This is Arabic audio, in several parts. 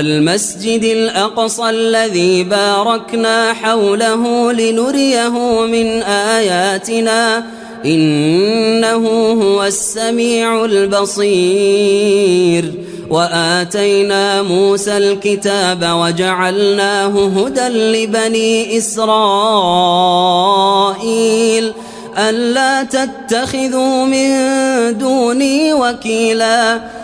المسجد الأقصى الذي باركنا حوله لنريه من آياتنا إنه هو السميع البصير. وآتينا موسى الكتاب وجعلناه هدى لبني إسرائيل. ألا تتخذوا من دوني وكيلاً.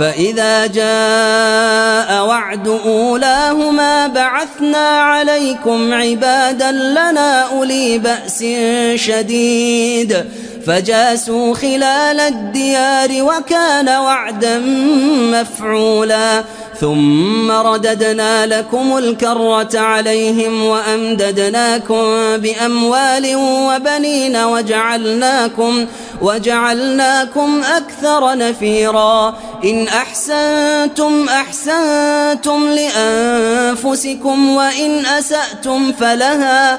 فإذا جاء وعد أولاهما بعثنا عليكم عبادا لنا أولي بأس شديد فجاسوا خلال الديار وكان وعدا مفعولا. ثم رددنا لكم الكرة عليهم وأمددناكم بأموال وبنين وجعلناكم وجعلناكم أكثر نفيرا. إن أحسنتم أحسنتم لأنفسكم وإن أسأتم فلها.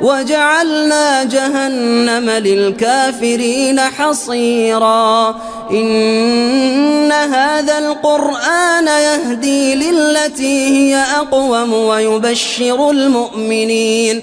وجعلنا جهنم للكافرين حصيرا. إن هذا القرآن يهدي للتي هي أقوم ويبشر المؤمنين.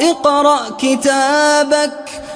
اقرأ كتابك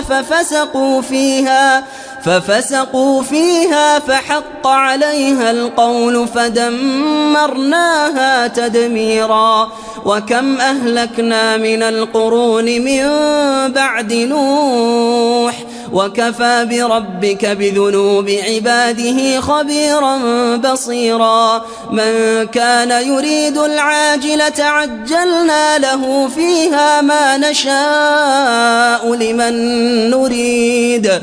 ففسقوا فيها ففسقوا فيها فحق عليها القول فدمرناها تدميرا وكم أهلكنا من القرون من بعد نوح وكفى بربك بذنوب عباده خبيرا بصيرا من كان يريد العاجلة عجلنا له فيها ما نشاء لمن نريد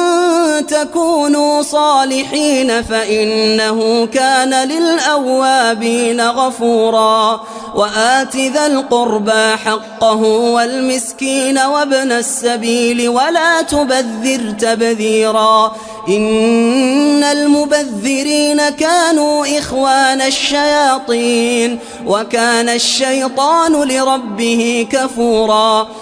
تكونوا صالحين فإنه كان للأوابين غفورا وآت ذا القربى حقه والمسكين وابن السبيل ولا تبذر تبذيرا إن المبذرين كانوا إخوان الشياطين وكان الشيطان لربه كفورا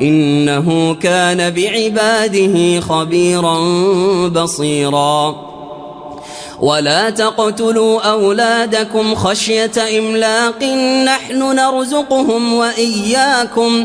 إنه كان بعباده خبيرا بصيرا. ولا تقتلوا أولادكم خشية إملاق نحن نرزقهم وإياكم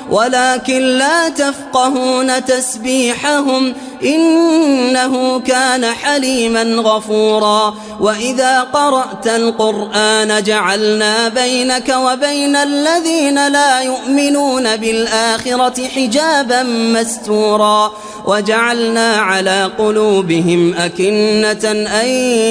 ولكن لا تفقهون تسبيحهم إنه كان حليما غفورا. وإذا قرأت القرآن جعلنا بينك وبين الذين لا يؤمنون بالآخرة حجابا مستورا. وجعلنا على قلوبهم أكنة أن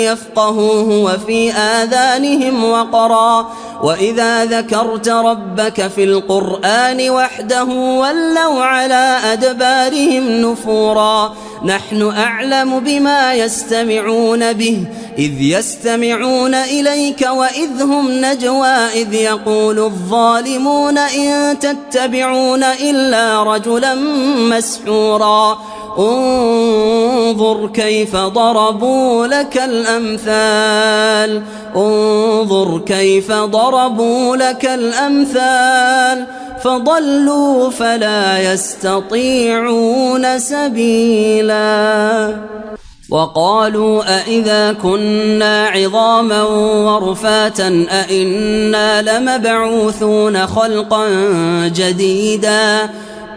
يفقهوه وفي آذانهم وقرا. وإذا ذكرت ربك في القرآن وحده ولوا على أدبارهم نفورا. نحن أعلم بما يستمعون به إذ يستمعون إليك وإذ هم نجوى إذ يقول الظالمون إن تتبعون إلا رجلا مسحورا. انظر كيف ضربوا لك الأمثال. انظر كيف ضربوا لك الأمثال. فضلوا فلا يستطيعون سبيلا. وقالوا أئذا كنا عظاما ورفاتا أئنا لمبعوثون خلقا جديدا.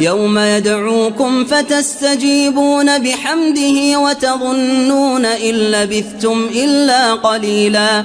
يوم يدعوكم فتستجيبون بحمده وتظنون إن لبثتم إلا قليلا.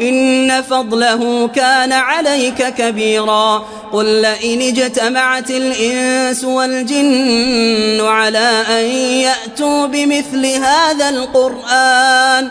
إن فضله كان عليك كبيرا قل لئن اجتمعت الإنس والجن على أن يأتوا بمثل هذا القرآن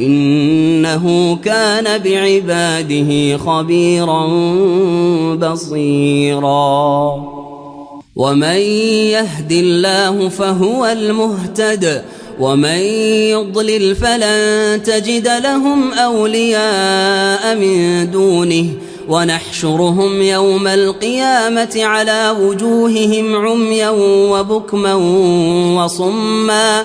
إنه كان بعباده خبيرا بصيرا. ومن يهد الله فهو المهتد ومن يضلل فلن تجد لهم أولياء من دونه. ونحشرهم يوم القيامة على وجوههم عميا وبكما وصما.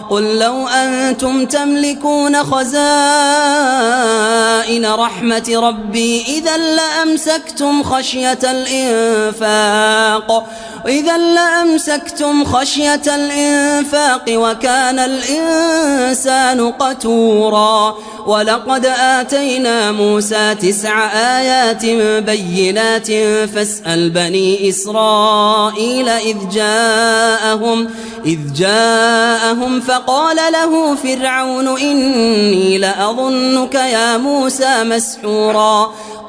قل لو أنتم تملكون خزائن رحمة ربي إذا لأمسكتم خشية الإنفاق. إذا لأمسكتم خشية الإنفاق وكان الإنسان قتورا. ولقد آتينا موسى تسع آيات بينات فاسأل بني إسرائيل إذ جاءهم إذ جاءهم فقال له فرعون إني لأظنك يا موسى مسحورا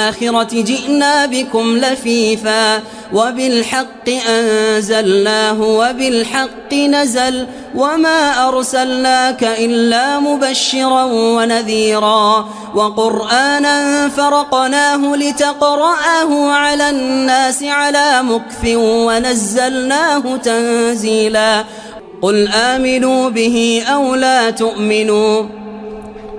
الآخرة جئنا بكم لفيفا وبالحق أنزلناه وبالحق نزل وما أرسلناك إلا مبشرا ونذيرا. وقرآنا فرقناه لتقرأه على الناس على مكث ونزلناه تنزيلا. قل آمنوا به أو لا تؤمنوا.